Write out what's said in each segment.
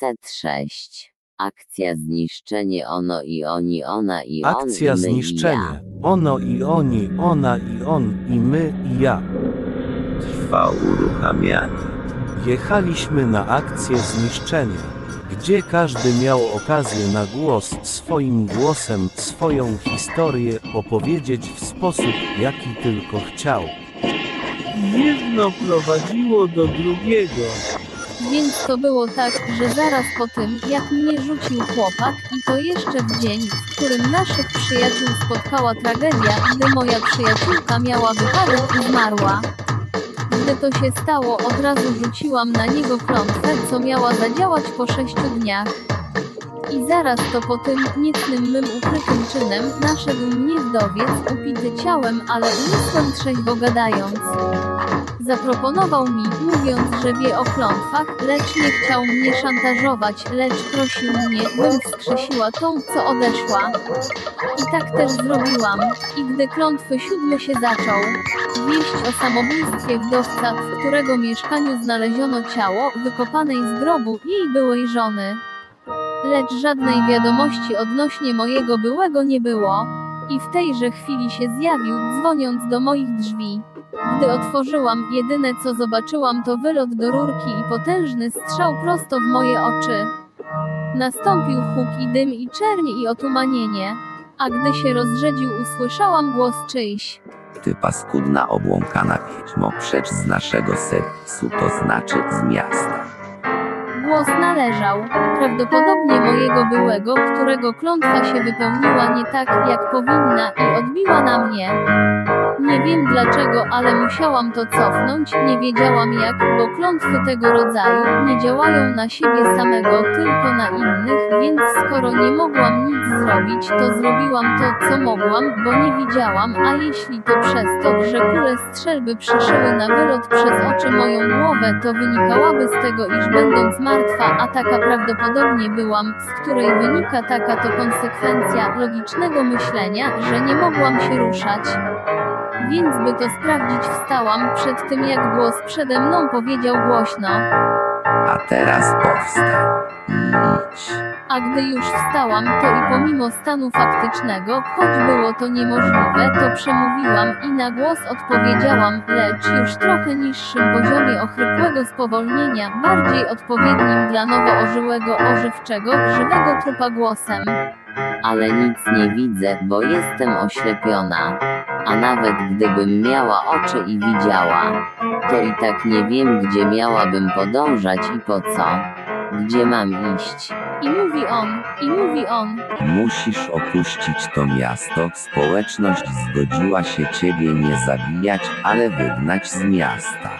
Set 6. Akcja zniszczenie ono i oni ona i on Akcja i my i zniszczenie. ja. Ono i oni, ona i on, i my i ja. Trwa uruchamianie. Jechaliśmy na akcję zniszczenia, gdzie każdy miał okazję na głos swoim głosem swoją historię opowiedzieć w sposób, jaki tylko chciał. Jedno prowadziło do drugiego. Więc to było tak, że zaraz po tym, jak mnie rzucił chłopak, i to jeszcze w dzień, w którym naszych przyjaciół spotkała tragedia, gdy moja przyjaciółka miała wypadek i zmarła. Gdy to się stało, od razu rzuciłam na niego klątwę, co miała zadziałać po sześciu dniach. I zaraz to po tym niecnym mym ukrytym czynem naszedł mnie wdowiec, upity ciałem, ale umysłem trzeźwo gadając. Zaproponował mi, mówiąc, że wie o klątwach, lecz nie chciał mnie szantażować, lecz prosił mnie, bym wskrzesiła tą, co odeszła. I tak też zrobiłam. I gdy klątwy siódmy się zaczął, wieść o samobójstwie wdowca, w którego mieszkaniu znaleziono ciało, wykopanej z grobu jej byłej żony. Lecz żadnej wiadomości odnośnie mojego byłego nie było. I w tejże chwili się zjawił, dzwoniąc do moich drzwi. Gdy otworzyłam, jedyne co zobaczyłam to wylot do rurki i potężny strzał prosto w moje oczy. Nastąpił huk i dym i czerń i otumanienie. A gdy się rozrzedził usłyszałam głos czyjś. Ty paskudna obłąkana wiedźmo, precz z naszego serwisu, to znaczy z miasta. Głos należał, prawdopodobnie mojego byłego, którego klątwa się wypełniła nie tak, jak powinna i odbiła na mnie. Nie wiem dlaczego, ale musiałam to cofnąć, nie wiedziałam jak, bo klątwy tego rodzaju nie działają na siebie samego, tylko na innych, więc skoro nie mogłam nic zrobić, to zrobiłam to, co mogłam, bo nie widziałam, a jeśli to przez to, że kule strzelby przyszyły na wylot przez oczy moją głowę, to wynikałaby z tego, iż będąc martwa, a taka prawdopodobnie byłam, z której wynika taka to konsekwencja logicznego myślenia, że nie mogłam się ruszać. Więc by to sprawdzić wstałam przed tym jak głos przede mną powiedział głośno. A teraz powstań. Idź. A gdy już wstałam, to i pomimo stanu faktycznego, choć było to niemożliwe, to przemówiłam i na głos odpowiedziałam, lecz już trochę niższym poziomie ochrypłego spowolnienia, bardziej odpowiednim dla nowo ożyłego, ożywczego, żywego trupa głosem. Ale nic nie widzę, bo jestem oślepiona. A nawet gdybym miała oczy i widziała, to i tak nie wiem, gdzie miałabym podążać i po co. Gdzie mam iść? I mówi on, i mówi on, Musisz opuścić to miasto. Społeczność zgodziła się ciebie nie zabijać, ale wygnać z miasta.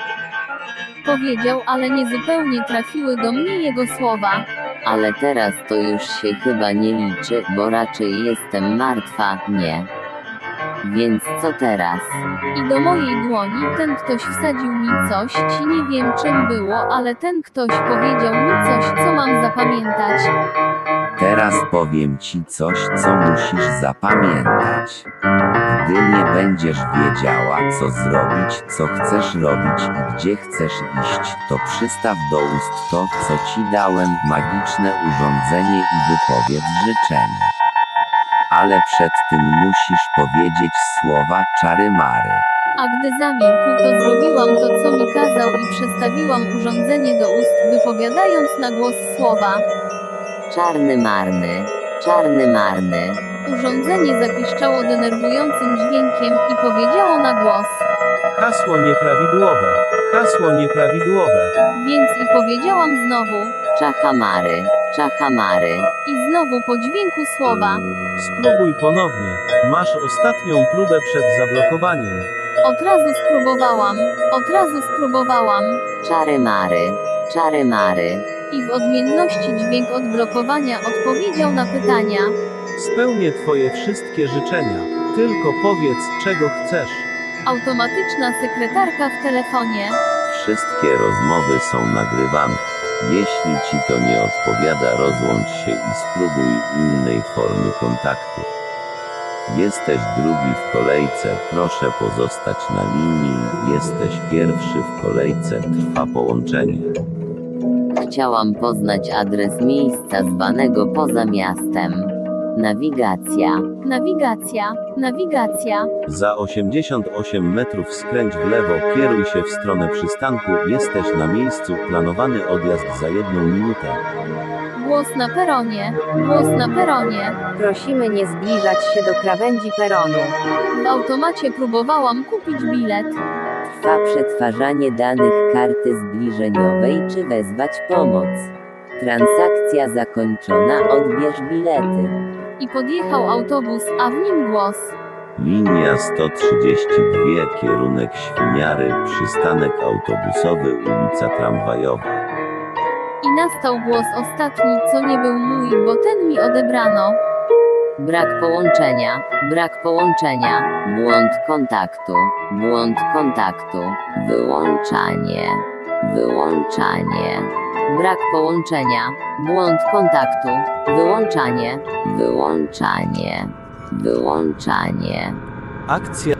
powiedział, ale niezupełnie trafiły do mnie jego słowa. Ale teraz to już się chyba nie liczy, bo raczej jestem martwa, nie. Więc co teraz? I do mojej dłoni ten ktoś wsadził mi coś, ci nie wiem czym było, ale ten ktoś powiedział mi coś, co mam zapamiętać. Teraz powiem ci coś, co musisz zapamiętać. Gdy nie będziesz wiedziała, co zrobić, co chcesz robić i gdzie chcesz iść, to przystaw do ust to, co ci dałem, magiczne urządzenie i wypowiedz życzenie. Ale przed tym musisz powiedzieć słowa czary mary. A gdy zamilkł, to zrobiłam to, co mi kazał i przestawiłam urządzenie do ust, wypowiadając na głos słowa. Czarny marny, czarny marny. Urządzenie zapiszczało denerwującym dźwiękiem i powiedziało na głos. Hasło nieprawidłowe. Hasło nieprawidłowe. Więc i powiedziałam znowu. Czachamary, czachamary. I znowu po dźwięku słowa. Spróbuj ponownie. Masz ostatnią próbę przed zablokowaniem. Od razu spróbowałam. Od razu spróbowałam. Czary mary, czary mary. I w odmienności dźwięk odblokowania odpowiedział na pytania. Spełnię twoje wszystkie życzenia. Tylko powiedz, czego chcesz. Automatyczna sekretarka w telefonie. Wszystkie rozmowy są nagrywane. Jeśli ci to nie odpowiada, rozłącz się i spróbuj innej formy kontaktu. Jesteś drugi w kolejce, proszę pozostać na linii. Jesteś pierwszy w kolejce, trwa połączenie. chciałam poznać adres miejsca zwanego poza miastem. Nawigacja. Nawigacja, nawigacja. Za 88 metrów skręć w lewo, kieruj się w stronę przystanku, jesteś na miejscu, planowany odjazd za jedną minutę. Głos na peronie, głos na peronie. Prosimy nie zbliżać się do krawędzi peronu. W automacie próbowałam kupić bilet. Trwa przetwarzanie danych karty zbliżeniowej czy wezwać pomoc. Transakcja zakończona, odbierz bilety. I podjechał autobus, a w nim głos. Linia 132, kierunek Świniary, przystanek autobusowy, ulica Tramwajowa. I nastał głos ostatni, co nie był mój, bo ten mi odebrano. Brak połączenia, brak połączenia, błąd kontaktu, błąd kontaktu, wyłączanie, wyłączanie, brak połączenia, błąd kontaktu, wyłączanie, wyłączanie, wyłączanie. Akcja